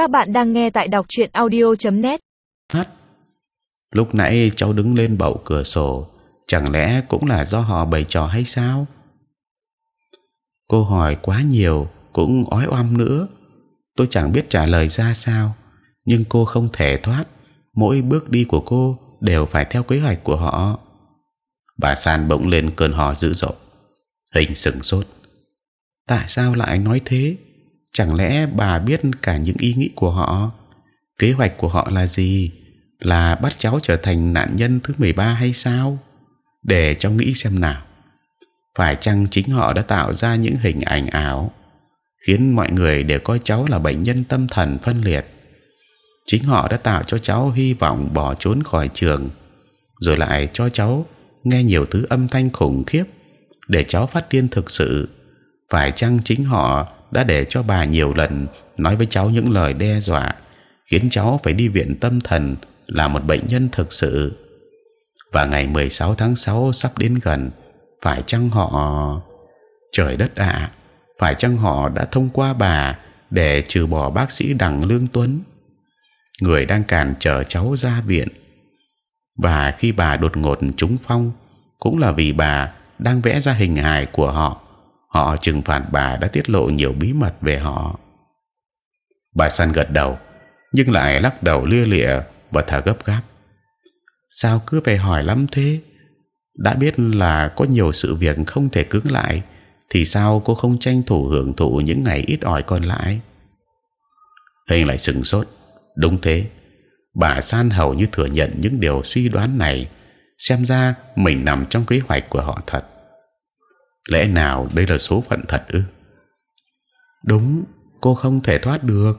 Các bạn đang nghe tại đọc truyện audio.net. Hát. Lúc nãy cháu đứng lên bậu cửa sổ, chẳng lẽ cũng là do họ bày trò hay sao? Cô hỏi quá nhiều cũng ói oăm nữa. Tôi chẳng biết trả lời ra sao, nhưng cô không thể thoát. Mỗi bước đi của cô đều phải theo kế hoạch của họ. Bà San bỗng lên cơn hò dữ dội. Hình sừng sốt. Tại sao lại nói thế? Chẳng lẽ bà biết cả những ý nghĩ của họ? Kế hoạch của họ là gì? Là bắt cháu trở thành nạn nhân thứ 13 hay sao? Để cháu nghĩ xem nào. Phải chăng chính họ đã tạo ra những hình ảnh ảo, khiến mọi người đều coi cháu là bệnh nhân tâm thần phân liệt? Chính họ đã tạo cho cháu hy vọng bỏ trốn khỏi trường, rồi lại cho cháu nghe nhiều thứ âm thanh khủng khiếp để cháu phát điên thực sự. Phải chăng chính họ đã để cho bà nhiều lần nói với cháu những lời đe dọa, khiến cháu phải đi viện tâm thần là một bệnh nhân thực sự. Và ngày 16 tháng 6 sắp đến gần, phải chăng họ trời đất ạ, phải chăng họ đã thông qua bà để trừ bỏ bác sĩ đặng lương tuấn, người đang cản trở cháu ra viện. Và khi bà đột ngột trúng phong, cũng là vì bà đang vẽ ra hình hài của họ họ trừng phạt bà đã tiết lộ nhiều bí mật về họ. Bà San gật đầu, nhưng lại lắc đầu lia lịa và thở gấp gáp. Sao cứ phải hỏi lắm thế? đã biết là có nhiều sự việc không thể cứng lại, thì sao cô không tranh thủ hưởng thụ những ngày ít ỏi còn lại? Hình lại sừng sốt. Đúng thế, bà San hầu như thừa nhận những điều suy đoán này. Xem ra mình nằm trong kế hoạch của họ thật lẽ nào đây là số phận thật ư? Đúng, cô không thể thoát được.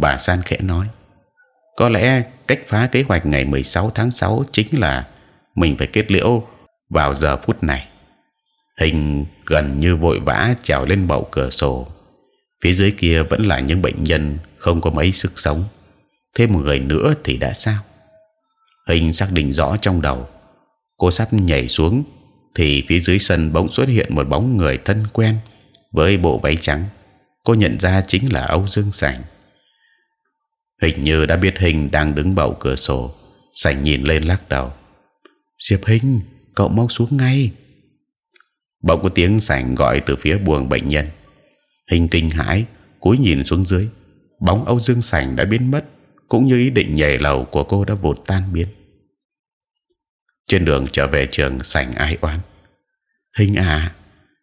Bà San khẽ nói. Có lẽ cách phá kế hoạch ngày 16 tháng 6 chính là mình phải kết liễu vào giờ phút này. Hình gần như vội vã trèo lên bậu cửa sổ. Phía dưới kia vẫn là những bệnh nhân không có mấy sức sống. Thêm một người nữa thì đã sao? Hình xác định rõ trong đầu. Cô sắp nhảy xuống thì phía dưới sân bỗng xuất hiện một bóng người thân quen với bộ váy trắng. Cô nhận ra chính là Âu Dương Sảnh. Hình như đã biết hình đang đứng bậu cửa sổ. Sảnh nhìn lên lắc đầu. Diệp Hình, cậu mau xuống ngay. Bỗng có tiếng Sảnh gọi từ phía buồng bệnh nhân. Hình kinh hãi, cúi nhìn xuống dưới. Bóng Âu Dương Sảnh đã biến mất, cũng như ý định nhảy lầu của cô đã vụt tan biến trên đường trở về trường sảnh ai oán. Hình à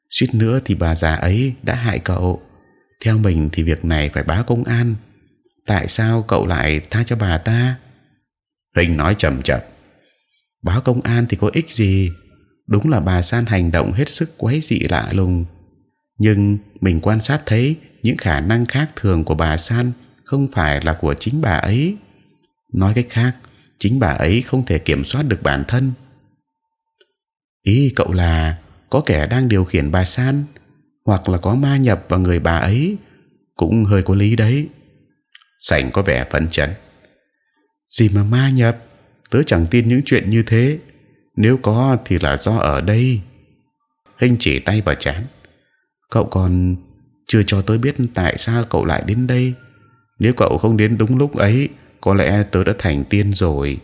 suýt nữa thì bà già ấy đã hại cậu. Theo mình thì việc này phải báo công an. Tại sao cậu lại tha cho bà ta? Hình nói chậm chậm. Báo công an thì có ích gì? Đúng là bà san hành động hết sức quái dị lạ lùng. Nhưng mình quan sát thấy những khả năng khác thường của bà san không phải là của chính bà ấy. Nói cách khác chính bà ấy không thể kiểm soát được bản thân. Ý cậu là có kẻ đang điều khiển bà San, hoặc là có ma nhập vào người bà ấy, cũng hơi có lý đấy. Sảnh có vẻ phấn chấn. Gì mà ma nhập? Tớ chẳng tin những chuyện như thế. Nếu có thì là do ở đây. Hình chỉ tay vào chán. Cậu còn chưa cho tớ biết tại sao cậu lại đến đây. Nếu cậu không đến đúng lúc ấy, có lẽ tớ đã thành tiên rồi.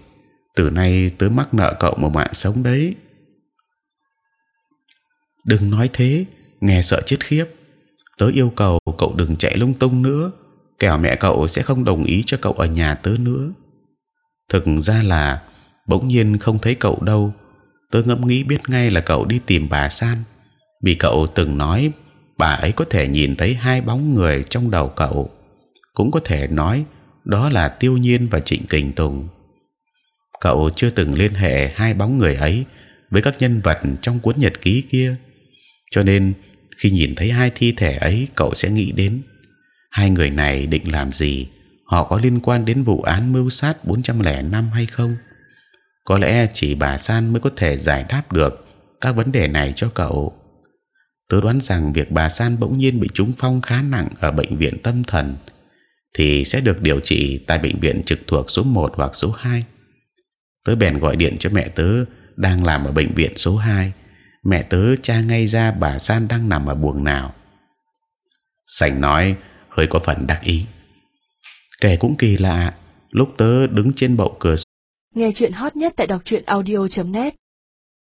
Từ nay tớ mắc nợ cậu một mạng sống đấy. Đừng nói thế, nghe sợ chết khiếp. Tớ yêu cầu cậu đừng chạy lung tung nữa. Kẻo mẹ cậu sẽ không đồng ý cho cậu ở nhà tớ nữa. Thực ra là, bỗng nhiên không thấy cậu đâu. Tớ ngẫm nghĩ biết ngay là cậu đi tìm bà san. Vì cậu từng nói, bà ấy có thể nhìn thấy hai bóng người trong đầu cậu. Cũng có thể nói đó là tiêu nhiên và trịnh kình tùng. Cậu chưa từng liên hệ hai bóng người ấy với các nhân vật trong cuốn nhật ký kia, cho nên khi nhìn thấy hai thi thể ấy, cậu sẽ nghĩ đến hai người này định làm gì, họ có liên quan đến vụ án mưu sát 405 hay không. Có lẽ chỉ bà san mới có thể giải đáp được các vấn đề này cho cậu. Tớ đoán rằng việc bà san bỗng nhiên bị trúng phong khá nặng ở bệnh viện tâm thần thì sẽ được điều trị tại bệnh viện trực thuộc số 1 hoặc số 2. Tớ bèn gọi điện cho mẹ tớ đang làm ở bệnh viện số 2. Mẹ tớ tra ngay ra bà San đang nằm ở buồng nào. sành nói, hơi có phần đắc ý. kể cũng kỳ lạ, lúc tớ đứng trên bậu cửa Nghe chuyện hot nhất tại đọc truyện audio.net